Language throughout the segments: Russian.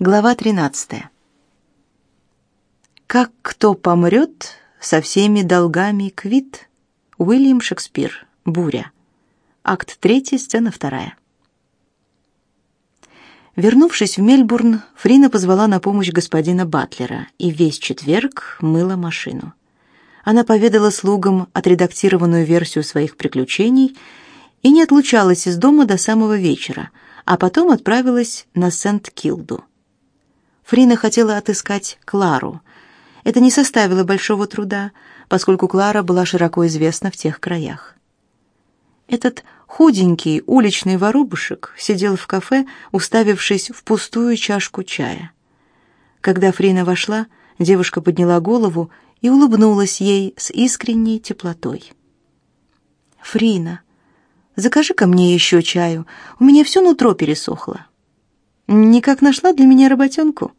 Глава 13. Как кто помрет, со всеми долгами квит. Уильям Шекспир. Буря. Акт 3, сцена 2. Вернувшись в Мельбурн, Фрина позвала на помощь господина Батлера и весь четверг мыла машину. Она поведала слугам отредактированную версию своих приключений и не отлучалась из дома до самого вечера, а потом отправилась на Сент-Килду. Фрина хотела отыскать Клару. Это не составило большого труда, поскольку Клара была широко известна в тех краях. Этот худенький уличный воробушек сидел в кафе, уставившись в пустую чашку чая. Когда Фрина вошла, девушка подняла голову и улыбнулась ей с искренней теплотой. «Фрина, закажи ко мне еще чаю, у меня все нутро пересохло». «Никак нашла для меня работенку?»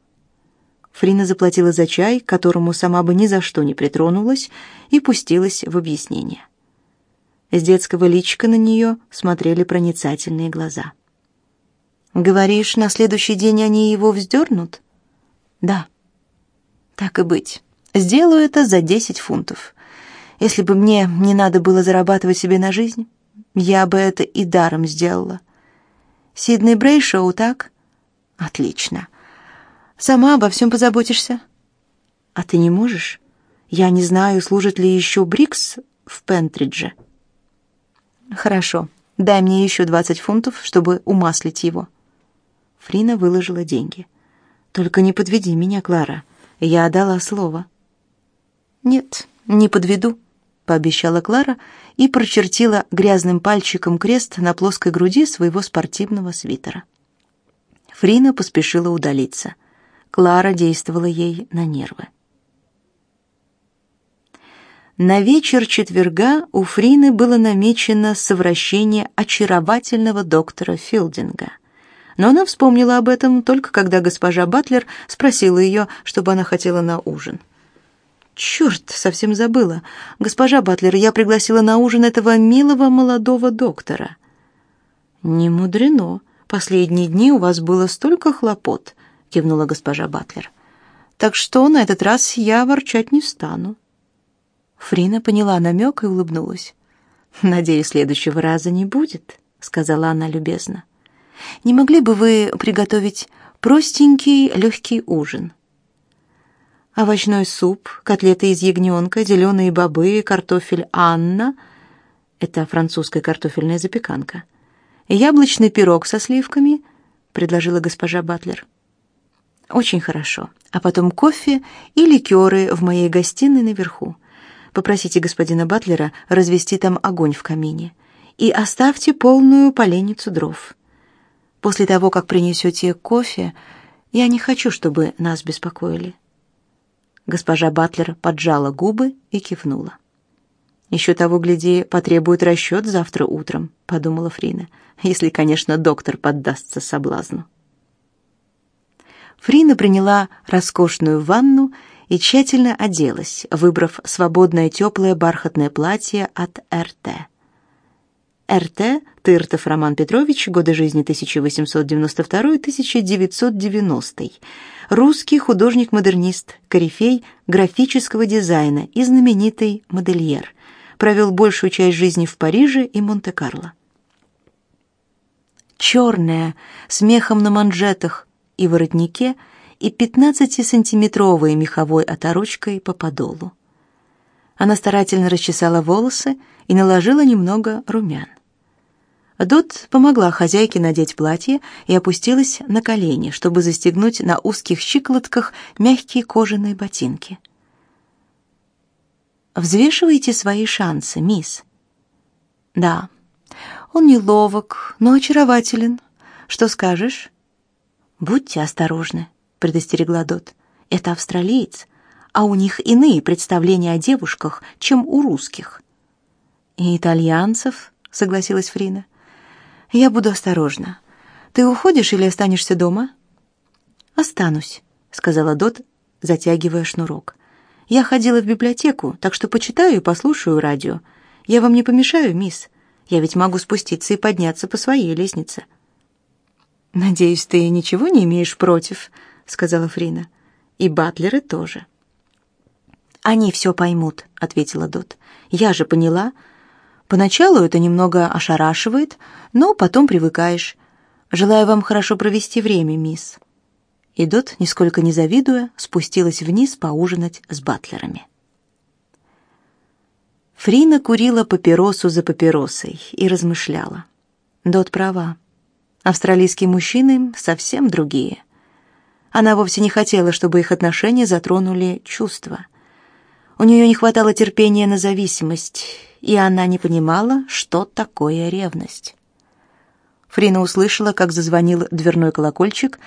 Фрина заплатила за чай, которому сама бы ни за что не притронулась, и пустилась в объяснение. С детского личика на нее смотрели проницательные глаза. «Говоришь, на следующий день они его вздернут?» «Да». «Так и быть. Сделаю это за десять фунтов. Если бы мне не надо было зарабатывать себе на жизнь, я бы это и даром сделала. Сидней Брейшоу, так? Отлично. Сама обо всем позаботишься. А ты не можешь? Я не знаю, служит ли еще Брикс в Пентридже. Хорошо. Дай мне еще двадцать фунтов, чтобы умаслить его. Фрина выложила деньги. Только не подведи меня, Клара. Я дала слово. Нет, не подведу, пообещала Клара и прочертила грязным пальчиком крест на плоской груди своего спортивного свитера. Фрина поспешила удалиться. Клара действовала ей на нервы. На вечер четверга у Фрины было намечено совращение очаровательного доктора Филдинга. Но она вспомнила об этом только когда госпожа Батлер спросила ее, чтобы она хотела на ужин. «Черт, совсем забыла. Госпожа Батлер, я пригласила на ужин этого милого молодого доктора». «Не мудрено. Последние дни у вас было столько хлопот кивнула госпожа Батлер. Так что на этот раз я ворчать не стану. Фрина поняла намек и улыбнулась. Надеюсь, следующего раза не будет, сказала она любезно. Не могли бы вы приготовить простенький легкий ужин? Овощной суп, котлеты из ягненка, зеленые бобы, картофель Анна — это французская картофельная запеканка. Яблочный пирог со сливками, предложила госпожа Батлер. Очень хорошо. А потом кофе и ликеры в моей гостиной наверху. Попросите господина Батлера развести там огонь в камине. И оставьте полную поленницу дров. После того, как принесете кофе, я не хочу, чтобы нас беспокоили. Госпожа Батлер поджала губы и кивнула. «Еще того, гляди, потребует расчет завтра утром», — подумала Фрина, «если, конечно, доктор поддастся соблазну». Фрина приняла роскошную ванну и тщательно оделась, выбрав свободное теплое бархатное платье от РТ. РТ Тыртов Роман Петрович, годы жизни 1892-1990. Русский художник-модернист, корифей графического дизайна и знаменитый модельер. Провел большую часть жизни в Париже и Монте-Карло. Черная, с мехом на манжетах, и воротнике и 15-сантиметровой меховой оторочкой по подолу. Она старательно расчесала волосы и наложила немного румян. Дот помогла хозяйке надеть платье и опустилась на колени, чтобы застегнуть на узких щиколотках мягкие кожаные ботинки. «Взвешивайте свои шансы, мисс». «Да, он неловок, но очарователен. Что скажешь?» «Будьте осторожны», — предостерегла Дот. «Это австралиец, а у них иные представления о девушках, чем у русских». «И итальянцев», — согласилась Фрина. «Я буду осторожна. Ты уходишь или останешься дома?» «Останусь», — сказала Дот, затягивая шнурок. «Я ходила в библиотеку, так что почитаю и послушаю радио. Я вам не помешаю, мисс? Я ведь могу спуститься и подняться по своей лестнице». «Надеюсь, ты ничего не имеешь против?» сказала Фрина. «И батлеры тоже». «Они все поймут», — ответила Дот. «Я же поняла. Поначалу это немного ошарашивает, но потом привыкаешь. Желаю вам хорошо провести время, мисс». И Дот, нисколько не завидуя, спустилась вниз поужинать с батлерами. Фрина курила папиросу за папиросой и размышляла. Дот права. Австралийские мужчины совсем другие. Она вовсе не хотела, чтобы их отношения затронули чувства. У нее не хватало терпения на зависимость, и она не понимала, что такое ревность. Фрина услышала, как зазвонил дверной колокольчик,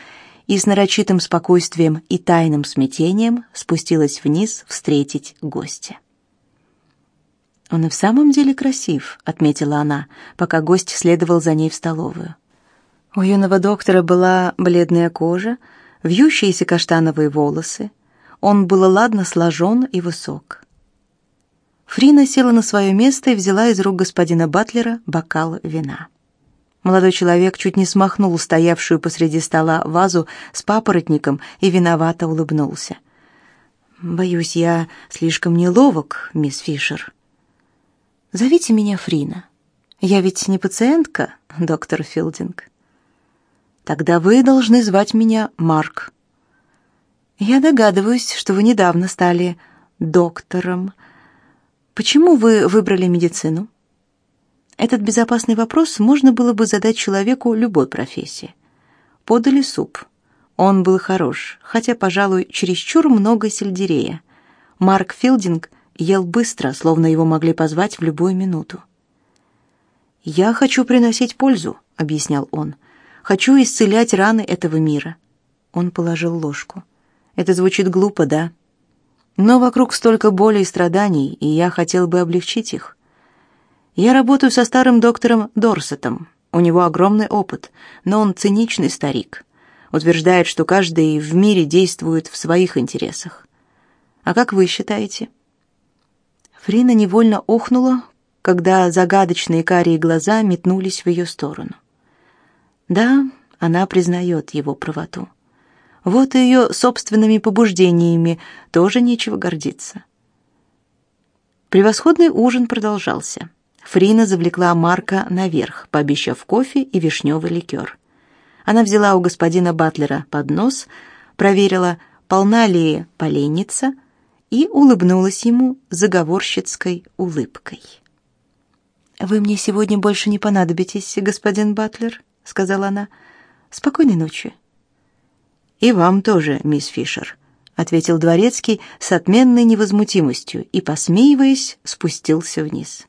и с нарочитым спокойствием и тайным смятением спустилась вниз встретить гостя. «Он и в самом деле красив», — отметила она, пока гость следовал за ней в столовую. У юного доктора была бледная кожа, вьющиеся каштановые волосы. Он был ладно сложен и высок. Фрина села на свое место и взяла из рук господина Батлера бокал вина. Молодой человек чуть не смахнул стоявшую посреди стола вазу с папоротником и виновато улыбнулся. «Боюсь, я слишком неловок, мисс Фишер». «Зовите меня Фрина. Я ведь не пациентка, доктор Филдинг». «Тогда вы должны звать меня Марк». «Я догадываюсь, что вы недавно стали доктором. Почему вы выбрали медицину?» Этот безопасный вопрос можно было бы задать человеку любой профессии. Подали суп. Он был хорош, хотя, пожалуй, чересчур много сельдерея. Марк Филдинг ел быстро, словно его могли позвать в любую минуту. «Я хочу приносить пользу», — объяснял он. «Хочу исцелять раны этого мира». Он положил ложку. «Это звучит глупо, да? Но вокруг столько боли и страданий, и я хотел бы облегчить их. Я работаю со старым доктором Дорсетом. У него огромный опыт, но он циничный старик. Утверждает, что каждый в мире действует в своих интересах. А как вы считаете? Фрина невольно охнула, когда загадочные карие глаза метнулись в ее сторону. Да, она признает его правоту. Вот и ее собственными побуждениями тоже нечего гордиться. Превосходный ужин продолжался. Фрина завлекла Марка наверх, пообещав кофе и вишневый ликер. Она взяла у господина Батлера поднос, проверила, полна ли поленница, и улыбнулась ему заговорщицкой улыбкой. «Вы мне сегодня больше не понадобитесь, господин Батлер», — сказала она. «Спокойной ночи». «И вам тоже, мисс Фишер», — ответил дворецкий с отменной невозмутимостью и, посмеиваясь, спустился вниз.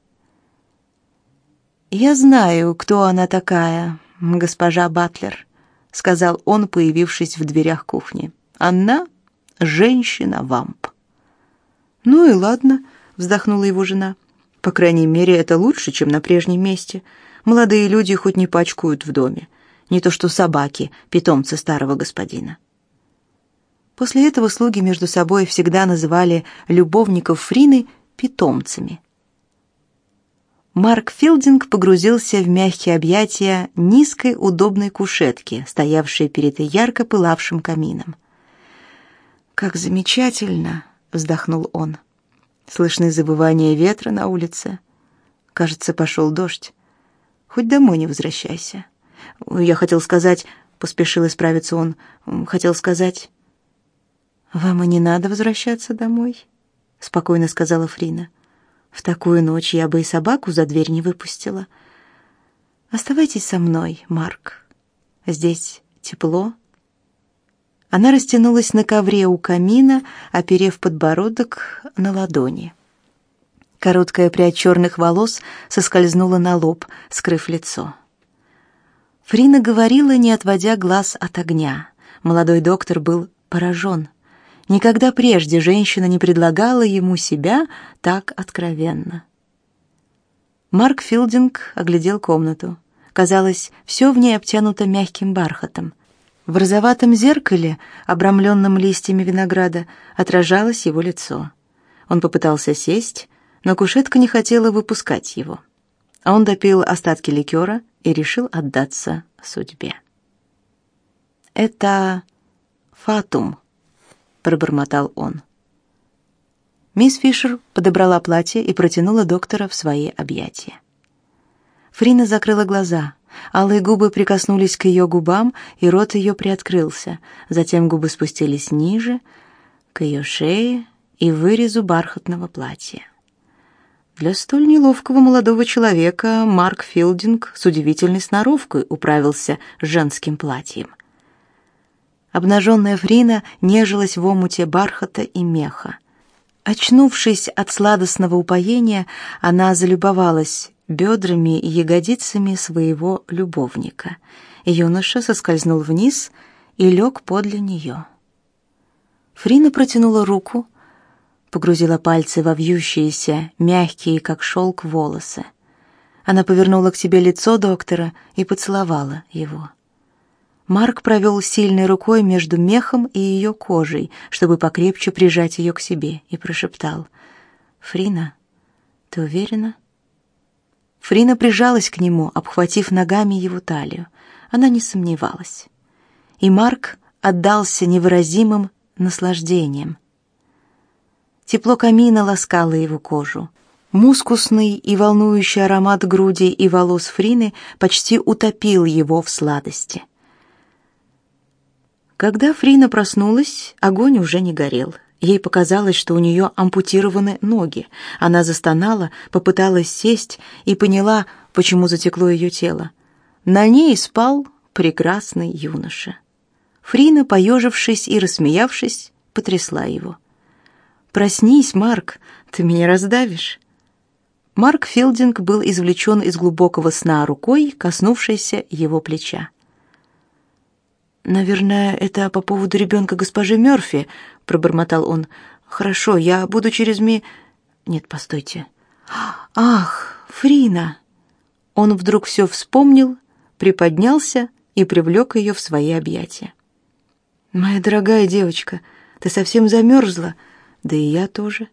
«Я знаю, кто она такая, госпожа Батлер», — сказал он, появившись в дверях кухни. «Она — женщина-вамп». «Ну и ладно», — вздохнула его жена. «По крайней мере, это лучше, чем на прежнем месте. Молодые люди хоть не пачкают в доме. Не то что собаки, питомцы старого господина». После этого слуги между собой всегда называли любовников Фрины питомцами. Марк Филдинг погрузился в мягкие объятия низкой удобной кушетки, стоявшей перед ярко пылавшим камином. «Как замечательно!» — вздохнул он. Слышны забывания ветра на улице. Кажется, пошел дождь. Хоть домой не возвращайся. Я хотел сказать, поспешил исправиться он, хотел сказать... «Вам и не надо возвращаться домой», — спокойно сказала Фрина. В такую ночь я бы и собаку за дверь не выпустила. Оставайтесь со мной, Марк. Здесь тепло. Она растянулась на ковре у камина, оперев подбородок на ладони. Короткая прядь черных волос соскользнула на лоб, скрыв лицо. Фрина говорила, не отводя глаз от огня. Молодой доктор был поражен. Никогда прежде женщина не предлагала ему себя так откровенно. Марк Филдинг оглядел комнату. Казалось, все в ней обтянуто мягким бархатом. В розоватом зеркале, обрамленном листьями винограда, отражалось его лицо. Он попытался сесть, но кушетка не хотела выпускать его. А он допил остатки ликера и решил отдаться судьбе. «Это фатум», — пробормотал он. Мисс Фишер подобрала платье и протянула доктора в свои объятия. Фрина закрыла глаза. Алые губы прикоснулись к ее губам, и рот ее приоткрылся. Затем губы спустились ниже, к ее шее и вырезу бархатного платья. Для столь неловкого молодого человека Марк Филдинг с удивительной сноровкой управился с женским платьем. Обнаженная Фрина нежилась в омуте бархата и меха. Очнувшись от сладостного упоения, она залюбовалась бедрами и ягодицами своего любовника. Юноша соскользнул вниз и лег подле нее. Фрина протянула руку, погрузила пальцы во вьющиеся, мягкие, как шелк, волосы. Она повернула к себе лицо доктора и поцеловала его. Марк провел сильной рукой между мехом и ее кожей, чтобы покрепче прижать ее к себе, и прошептал: "Фрина, ты уверена?" Фрина прижалась к нему, обхватив ногами его талию. Она не сомневалась. И Марк отдался невыразимым наслаждением. Тепло камина ласкало его кожу. Мускусный и волнующий аромат груди и волос Фрины почти утопил его в сладости. Когда Фрина проснулась, огонь уже не горел. Ей показалось, что у нее ампутированы ноги. Она застонала, попыталась сесть и поняла, почему затекло ее тело. На ней спал прекрасный юноша. Фрина, поежившись и рассмеявшись, потрясла его. «Проснись, Марк, ты меня раздавишь». Марк Филдинг был извлечен из глубокого сна рукой, коснувшейся его плеча. «Наверное, это по поводу ребенка госпожи Мёрфи», — пробормотал он. «Хорошо, я буду через ми...» «Нет, постойте». «Ах, Фрина!» Он вдруг все вспомнил, приподнялся и привлек ее в свои объятия. «Моя дорогая девочка, ты совсем замерзла, да и я тоже».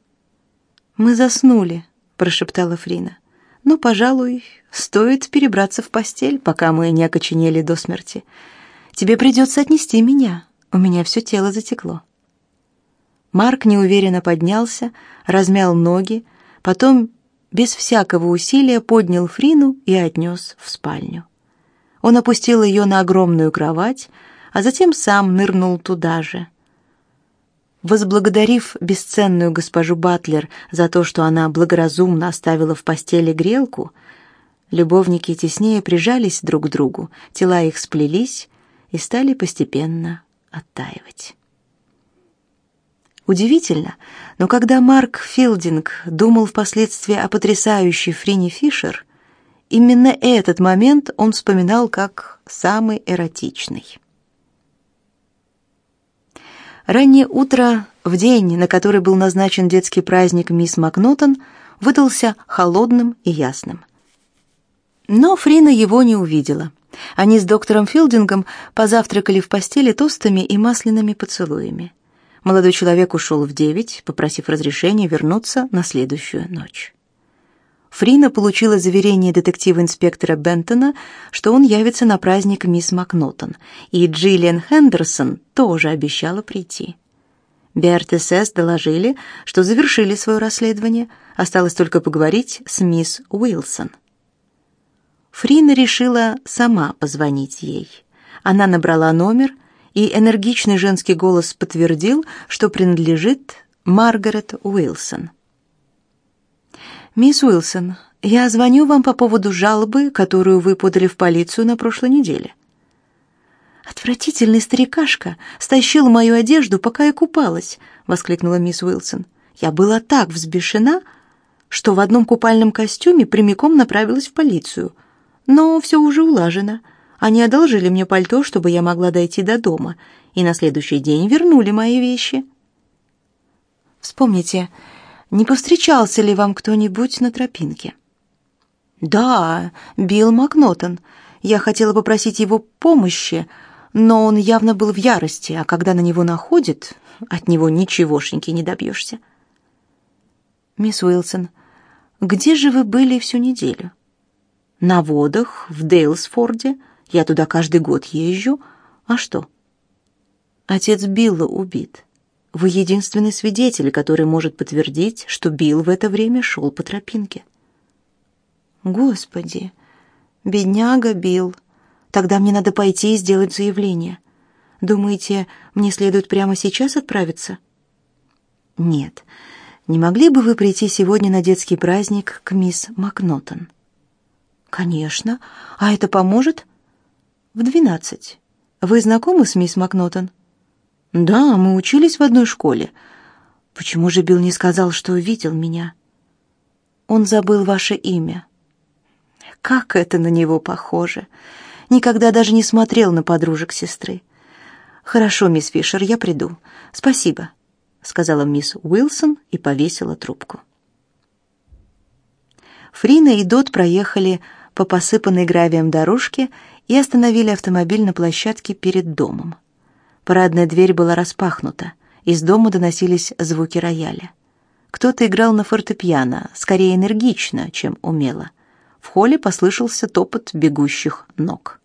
«Мы заснули», — прошептала Фрина. «Ну, пожалуй, стоит перебраться в постель, пока мы не окоченели до смерти». Тебе придется отнести меня. У меня все тело затекло. Марк неуверенно поднялся, размял ноги, потом без всякого усилия поднял Фрину и отнес в спальню. Он опустил ее на огромную кровать, а затем сам нырнул туда же. Возблагодарив бесценную госпожу Батлер за то, что она благоразумно оставила в постели грелку, любовники теснее прижались друг к другу, тела их сплелись, и стали постепенно оттаивать. Удивительно, но когда Марк Филдинг думал впоследствии о потрясающей Фрине Фишер, именно этот момент он вспоминал как самый эротичный. Раннее утро в день, на который был назначен детский праздник мисс Макнотон, выдался холодным и ясным. Но Фрина его не увидела. Они с доктором Филдингом позавтракали в постели тостами и масляными поцелуями. Молодой человек ушел в девять, попросив разрешения вернуться на следующую ночь. Фрина получила заверение детектива-инспектора Бентона, что он явится на праздник мисс Макнотон, и Джиллиан Хендерсон тоже обещала прийти. Сесс доложили, что завершили свое расследование, осталось только поговорить с мисс Уилсон. Фрина решила сама позвонить ей. Она набрала номер, и энергичный женский голос подтвердил, что принадлежит Маргарет Уилсон. «Мисс Уилсон, я звоню вам по поводу жалобы, которую вы подали в полицию на прошлой неделе». «Отвратительный старикашка стащил мою одежду, пока я купалась», — воскликнула мисс Уилсон. «Я была так взбешена, что в одном купальном костюме прямиком направилась в полицию». Но все уже улажено. Они одолжили мне пальто, чтобы я могла дойти до дома, и на следующий день вернули мои вещи. Вспомните, не повстречался ли вам кто-нибудь на тропинке? Да, Билл Макнотон. Я хотела попросить его помощи, но он явно был в ярости, а когда на него находит, от него ничегошеньки не добьешься. Мисс Уилсон, где же вы были всю неделю? На водах в Дейлсфорде. Я туда каждый год езжу. А что? Отец Билла убит. Вы единственный свидетель, который может подтвердить, что Билл в это время шел по тропинке. Господи, бедняга Билл. Тогда мне надо пойти и сделать заявление. Думаете, мне следует прямо сейчас отправиться? Нет. Не могли бы вы прийти сегодня на детский праздник к мисс Макнотон? Конечно. А это поможет? В двенадцать. Вы знакомы с мисс Макнотон? Да, мы учились в одной школе. Почему же Билл не сказал, что увидел меня? Он забыл ваше имя. Как это на него похоже. Никогда даже не смотрел на подружек сестры. Хорошо, мисс Фишер, я приду. Спасибо, сказала мисс Уилсон и повесила трубку. Фрина и Дот проехали по посыпанной гравием дорожке и остановили автомобиль на площадке перед домом. Парадная дверь была распахнута. Из дома доносились звуки рояля. Кто-то играл на фортепиано, скорее энергично, чем умело. В холле послышался топот бегущих ног.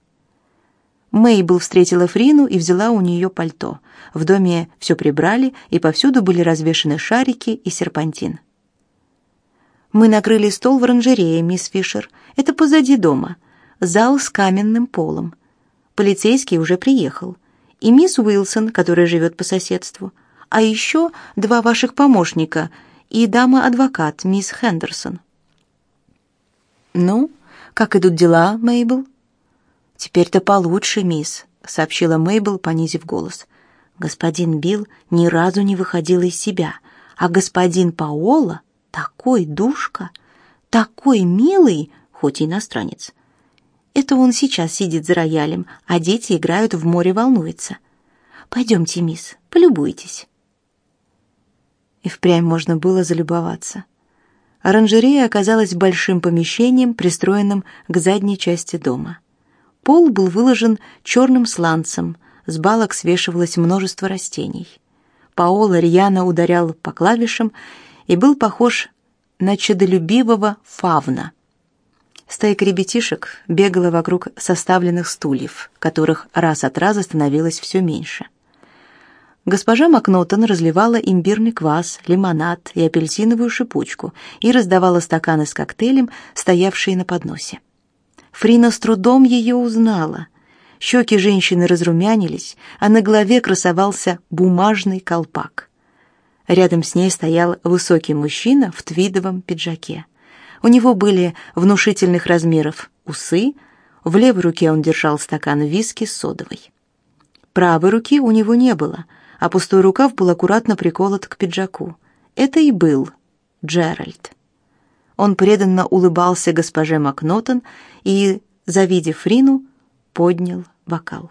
Мейбл встретила Фрину и взяла у нее пальто. В доме все прибрали, и повсюду были развешаны шарики и серпантин. «Мы накрыли стол в оранжерее, мисс Фишер. Это позади дома. Зал с каменным полом. Полицейский уже приехал и мисс Уилсон, которая живет по соседству, а еще два ваших помощника и дама-адвокат, мисс Хендерсон. Ну, как идут дела, Мейбл? Теперь-то получше, мисс, сообщила Мейбл, понизив голос. Господин Билл ни разу не выходил из себя, а господин Паоло такой душка, такой милый, хоть и иностранец. Это он сейчас сидит за роялем, а дети играют в море волнуется. Пойдемте, мисс, полюбуйтесь. И впрямь можно было залюбоваться. Оранжерея оказалась большим помещением, пристроенным к задней части дома. Пол был выложен черным сланцем, с балок свешивалось множество растений. Паоло рьяно ударял по клавишам и был похож на чадолюбивого фавна — Стайка ребятишек бегала вокруг составленных стульев, которых раз от раза становилось все меньше. Госпожа Макнотон разливала имбирный квас, лимонад и апельсиновую шипучку и раздавала стаканы с коктейлем, стоявшие на подносе. Фрина с трудом ее узнала. Щеки женщины разрумянились, а на голове красовался бумажный колпак. Рядом с ней стоял высокий мужчина в твидовом пиджаке. У него были внушительных размеров усы, в левой руке он держал стакан виски с содовой. Правой руки у него не было, а пустой рукав был аккуратно приколот к пиджаку. Это и был Джеральд. Он преданно улыбался госпоже Макнотон и, завидев Рину, поднял бокал.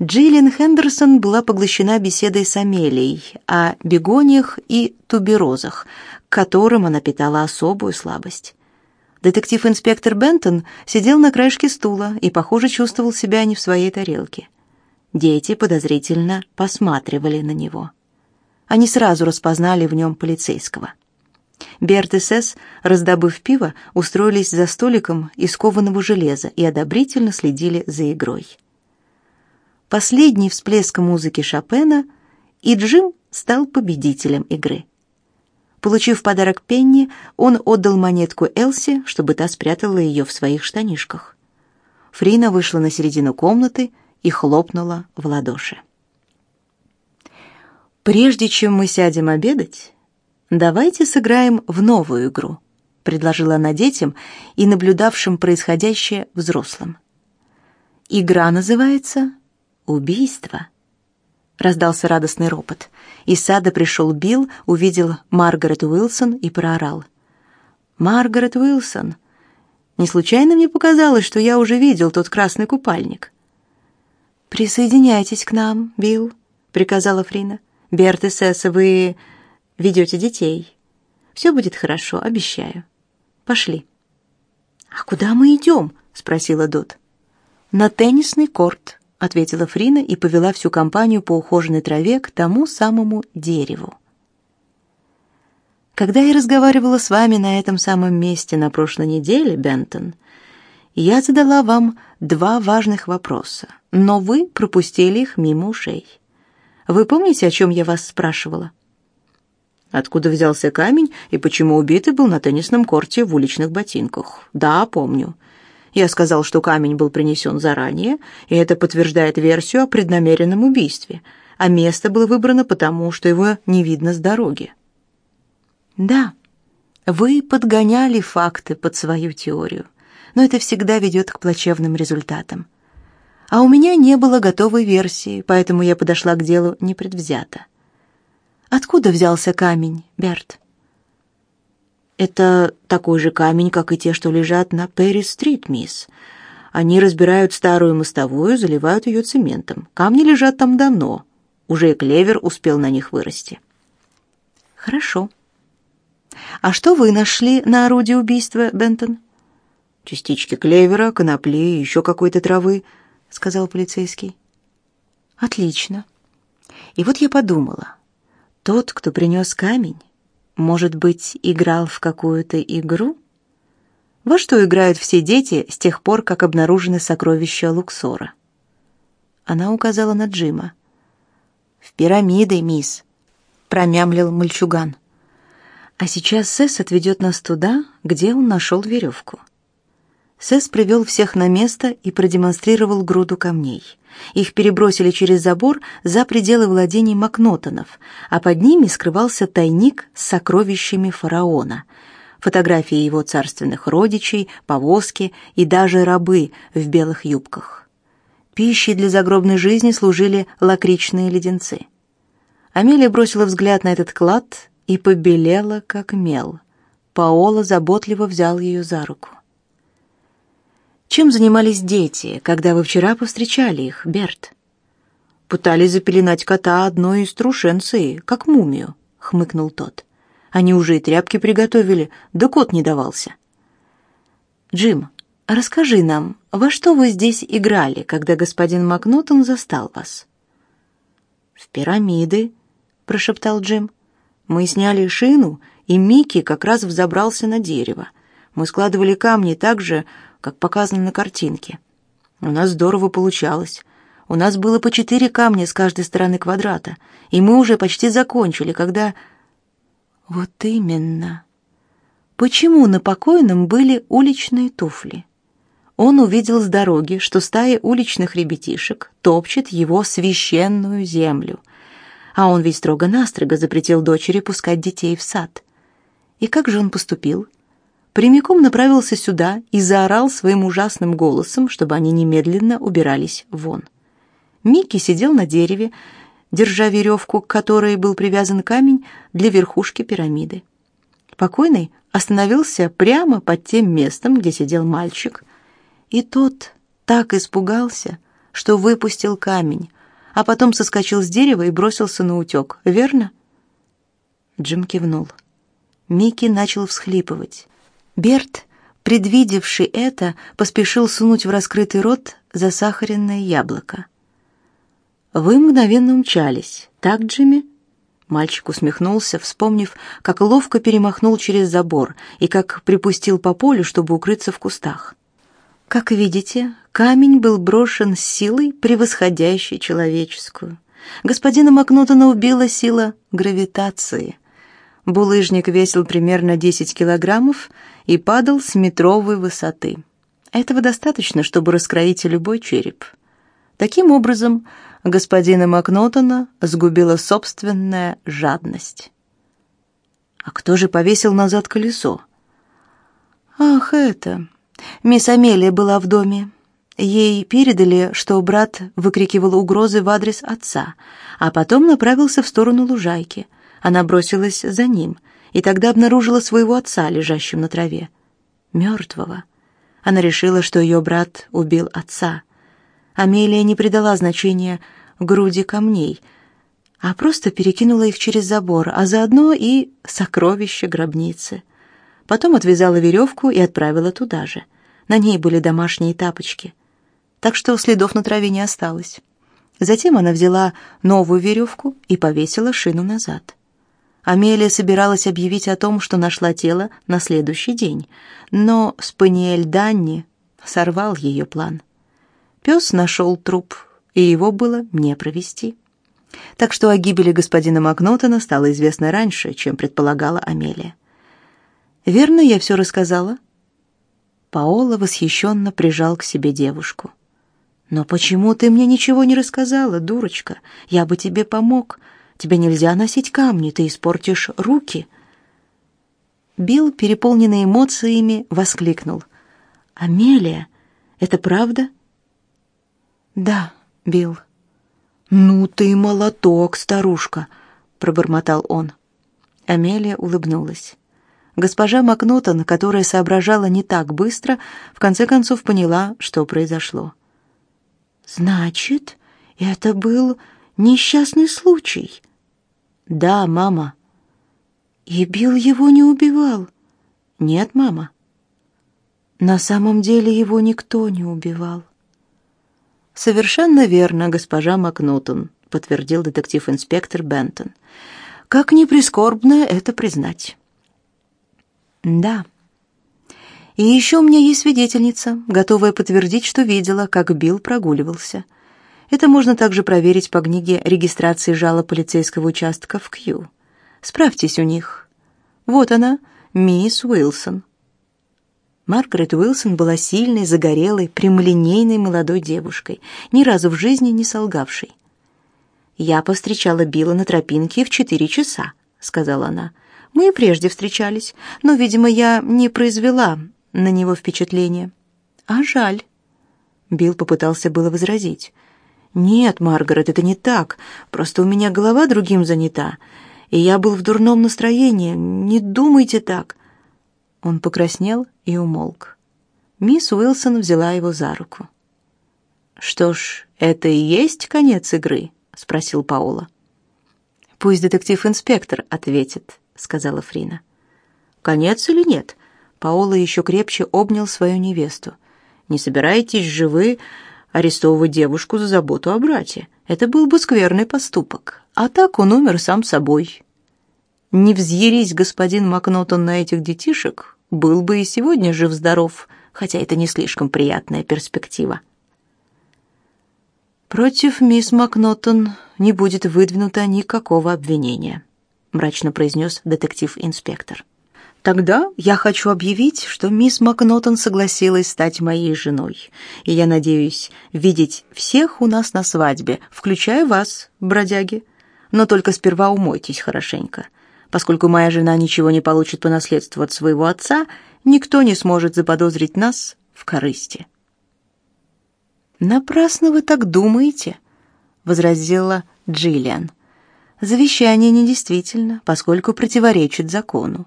Джиллин Хендерсон была поглощена беседой с Амелией о бегониях и туберозах, к которым она питала особую слабость. Детектив-инспектор Бентон сидел на краешке стула и, похоже, чувствовал себя не в своей тарелке. Дети подозрительно посматривали на него. Они сразу распознали в нем полицейского. Берт и Сесс, раздобыв пиво, устроились за столиком из кованого железа и одобрительно следили за игрой. Последний всплеск музыки Шопена, и Джим стал победителем игры. Получив подарок Пенни, он отдал монетку Элси, чтобы та спрятала ее в своих штанишках. Фрина вышла на середину комнаты и хлопнула в ладоши. «Прежде чем мы сядем обедать, давайте сыграем в новую игру», предложила она детям и наблюдавшим происходящее взрослым. «Игра называется «Убийство». Раздался радостный ропот. Из сада пришел Билл, увидел Маргарет Уилсон и проорал. «Маргарет Уилсон! Не случайно мне показалось, что я уже видел тот красный купальник?» «Присоединяйтесь к нам, Билл», — приказала Фрина. «Берт и Сесса, вы ведете детей. Все будет хорошо, обещаю. Пошли». «А куда мы идем?» — спросила Дот. «На теннисный корт», ответила Фрина и повела всю компанию по ухоженной траве к тому самому дереву. Когда я разговаривала с вами на этом самом месте на прошлой неделе, Бентон, Я задала вам два важных вопроса, но вы пропустили их мимо ушей. Вы помните, о чем я вас спрашивала? Откуда взялся камень и почему убитый был на теннисном корте в уличных ботинках? Да, помню. Я сказал, что камень был принесен заранее, и это подтверждает версию о преднамеренном убийстве, а место было выбрано потому, что его не видно с дороги. Да, вы подгоняли факты под свою теорию, но это всегда ведет к плачевным результатам. А у меня не было готовой версии, поэтому я подошла к делу непредвзято. Откуда взялся камень, Берт? Это такой же камень, как и те, что лежат на Перри-стрит, мисс. Они разбирают старую мостовую, заливают ее цементом. Камни лежат там давно. Уже и клевер успел на них вырасти. Хорошо. А что вы нашли на орудии убийства, Бентон? Частички клевера, конопли и еще какой-то травы, сказал полицейский. Отлично. И вот я подумала, тот, кто принес камень, может быть, играл в какую-то игру? Во что играют все дети с тех пор, как обнаружены сокровища Луксора? Она указала на Джима. В пирамиды, мисс, промямлил мальчуган. А сейчас Сэс отведет нас туда, где он нашел веревку. Сэс привел всех на место и продемонстрировал груду камней. Их перебросили через забор за пределы владений Макнотонов, а под ними скрывался тайник с сокровищами фараона. Фотографии его царственных родичей, повозки и даже рабы в белых юбках. Пищей для загробной жизни служили лакричные леденцы. Амелия бросила взгляд на этот клад и побелела, как мел. Паоло заботливо взял ее за руку. «Чем занимались дети, когда вы вчера повстречали их, Берт?» «Пытались запеленать кота одной из трушенций, как мумию», — хмыкнул тот. «Они уже и тряпки приготовили, да кот не давался». «Джим, расскажи нам, во что вы здесь играли, когда господин Макнотон застал вас?» «В пирамиды», — прошептал Джим. Мы сняли шину, и Микки как раз взобрался на дерево. Мы складывали камни так же, как показано на картинке. У нас здорово получалось. У нас было по четыре камня с каждой стороны квадрата, и мы уже почти закончили, когда... Вот именно. Почему на покойном были уличные туфли? Он увидел с дороги, что стая уличных ребятишек топчет его священную землю, а он ведь строго-настрого запретил дочери пускать детей в сад. И как же он поступил? Прямиком направился сюда и заорал своим ужасным голосом, чтобы они немедленно убирались вон. Микки сидел на дереве, держа веревку, к которой был привязан камень для верхушки пирамиды. Покойный остановился прямо под тем местом, где сидел мальчик, и тот так испугался, что выпустил камень, а потом соскочил с дерева и бросился на утек, верно?» Джим кивнул. Микки начал всхлипывать. Берт, предвидевший это, поспешил сунуть в раскрытый рот засахаренное яблоко. «Вы мгновенно умчались, так, Джимми?» Мальчик усмехнулся, вспомнив, как ловко перемахнул через забор и как припустил по полю, чтобы укрыться в кустах. Как видите, камень был брошен с силой, превосходящей человеческую. Господина Макнутона убила сила гравитации. Булыжник весил примерно 10 килограммов и падал с метровой высоты. Этого достаточно, чтобы раскроить любой череп. Таким образом, господина Макнотона сгубила собственная жадность. А кто же повесил назад колесо? Ах, это... Мисс Амелия была в доме. Ей передали, что брат выкрикивал угрозы в адрес отца, а потом направился в сторону лужайки. Она бросилась за ним и тогда обнаружила своего отца, лежащим на траве, мертвого. Она решила, что ее брат убил отца. Амелия не придала значения груди камней, а просто перекинула их через забор, а заодно и сокровища гробницы. Потом отвязала веревку и отправила туда же. На ней были домашние тапочки. Так что следов на траве не осталось. Затем она взяла новую веревку и повесила шину назад. Амелия собиралась объявить о том, что нашла тело на следующий день, но Спаниэль Данни сорвал ее план. Пес нашел труп, и его было не провести. Так что о гибели господина Макнотона стало известно раньше, чем предполагала Амелия. «Верно, я все рассказала?» Паоло восхищенно прижал к себе девушку. «Но почему ты мне ничего не рассказала, дурочка? Я бы тебе помог. Тебе нельзя носить камни, ты испортишь руки». Билл, переполненный эмоциями, воскликнул. «Амелия, это правда?» «Да, Билл». «Ну ты молоток, старушка!» — пробормотал он. Амелия улыбнулась. Госпожа Макнотон, которая соображала не так быстро, в конце концов поняла, что произошло. «Значит, это был несчастный случай?» «Да, мама». «И Билл его не убивал?» «Нет, мама». «На самом деле его никто не убивал». Совершенно верно, госпожа Макнутон, подтвердил детектив-инспектор Бентон. Как ни прискорбно это признать. Да. И еще у меня есть свидетельница, готовая подтвердить, что видела, как Билл прогуливался. Это можно также проверить по книге регистрации жалоб полицейского участка в Кью. Справьтесь у них. Вот она, мисс Уилсон. Маргарет Уилсон была сильной, загорелой, прямолинейной молодой девушкой, ни разу в жизни не солгавшей. «Я повстречала Билла на тропинке в четыре часа», — сказала она. «Мы и прежде встречались, но, видимо, я не произвела на него впечатления». «А жаль». Билл попытался было возразить. «Нет, Маргарет, это не так. Просто у меня голова другим занята, и я был в дурном настроении. Не думайте так». Он покраснел и умолк. Мисс Уилсон взяла его за руку. «Что ж, это и есть конец игры?» — спросил Паула. «Пусть детектив-инспектор ответит», — сказала Фрина. «Конец или нет?» Паула еще крепче обнял свою невесту. «Не собираетесь же вы арестовывать девушку за заботу о брате? Это был бы скверный поступок. А так он умер сам собой. Не взъярись, господин Макнотон, на этих детишек, был бы и сегодня жив-здоров, хотя это не слишком приятная перспектива. Против мисс Макнотон не будет выдвинуто никакого обвинения, мрачно произнес детектив-инспектор. Тогда я хочу объявить, что мисс Макнотон согласилась стать моей женой, и я надеюсь видеть всех у нас на свадьбе, включая вас, бродяги. Но только сперва умойтесь хорошенько. Поскольку моя жена ничего не получит по наследству от своего отца, никто не сможет заподозрить нас в корысти. Напрасно вы так думаете, возразила Джиллиан. Завещание недействительно, поскольку противоречит закону.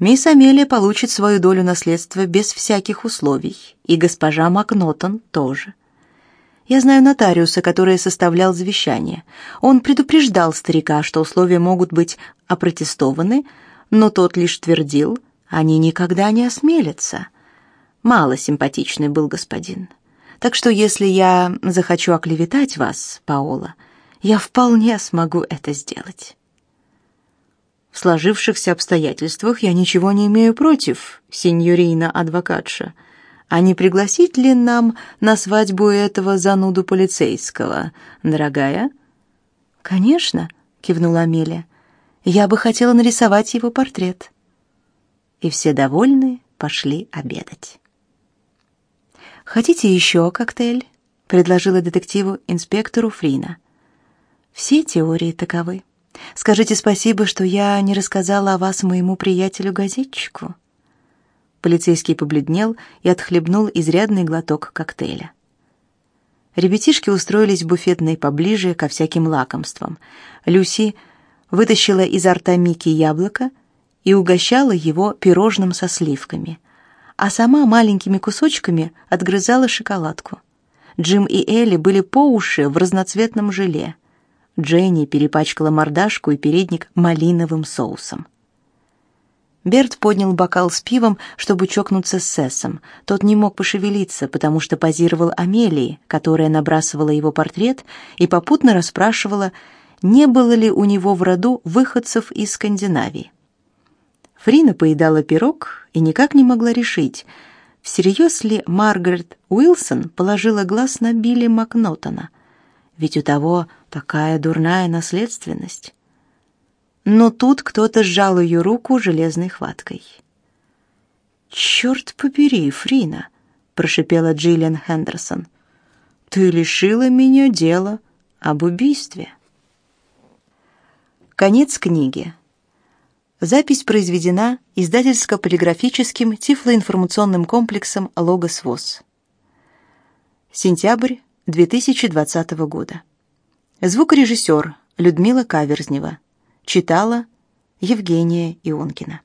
Мисс Амелия получит свою долю наследства без всяких условий, и госпожа Макнотон тоже. Я знаю нотариуса, который составлял завещание. Он предупреждал старика, что условия могут быть опротестованы, но тот лишь твердил, они никогда не осмелятся. Мало симпатичный был господин. Так что если я захочу оклеветать вас, Паола, я вполне смогу это сделать. В сложившихся обстоятельствах я ничего не имею против, сеньорина адвокатша. А не пригласить ли нам на свадьбу этого зануду полицейского, дорогая? Конечно, кивнула Амелия. Я бы хотела нарисовать его портрет. И все довольные пошли обедать. Хотите еще коктейль? предложила детективу инспектору Фрина. Все теории таковы. Скажите спасибо, что я не рассказала о вас моему приятелю-газетчику. Полицейский побледнел и отхлебнул изрядный глоток коктейля. Ребятишки устроились в буфетной поближе ко всяким лакомствам. Люси вытащила изо рта Мики яблоко и угощала его пирожным со сливками, а сама маленькими кусочками отгрызала шоколадку. Джим и Элли были по уши в разноцветном желе. Дженни перепачкала мордашку и передник малиновым соусом. Берт поднял бокал с пивом, чтобы чокнуться с Сессом. Тот не мог пошевелиться, потому что позировал Амелии, которая набрасывала его портрет и попутно расспрашивала, не было ли у него в роду выходцев из Скандинавии. Фрина поедала пирог и никак не могла решить, всерьез ли Маргарет Уилсон положила глаз на Билли Макнотона? Ведь у того такая дурная наследственность. Но тут кто-то сжал ее руку железной хваткой. «Черт побери, Фрина!» — прошипела Джиллиан Хендерсон. «Ты лишила меня дела об убийстве». Конец книги. Запись произведена издательско-полиграфическим тифлоинформационным комплексом «Логос ВОЗ». Сентябрь 2020 года. Звукорежиссер Людмила Каверзнева. Читала Евгения Ионкина.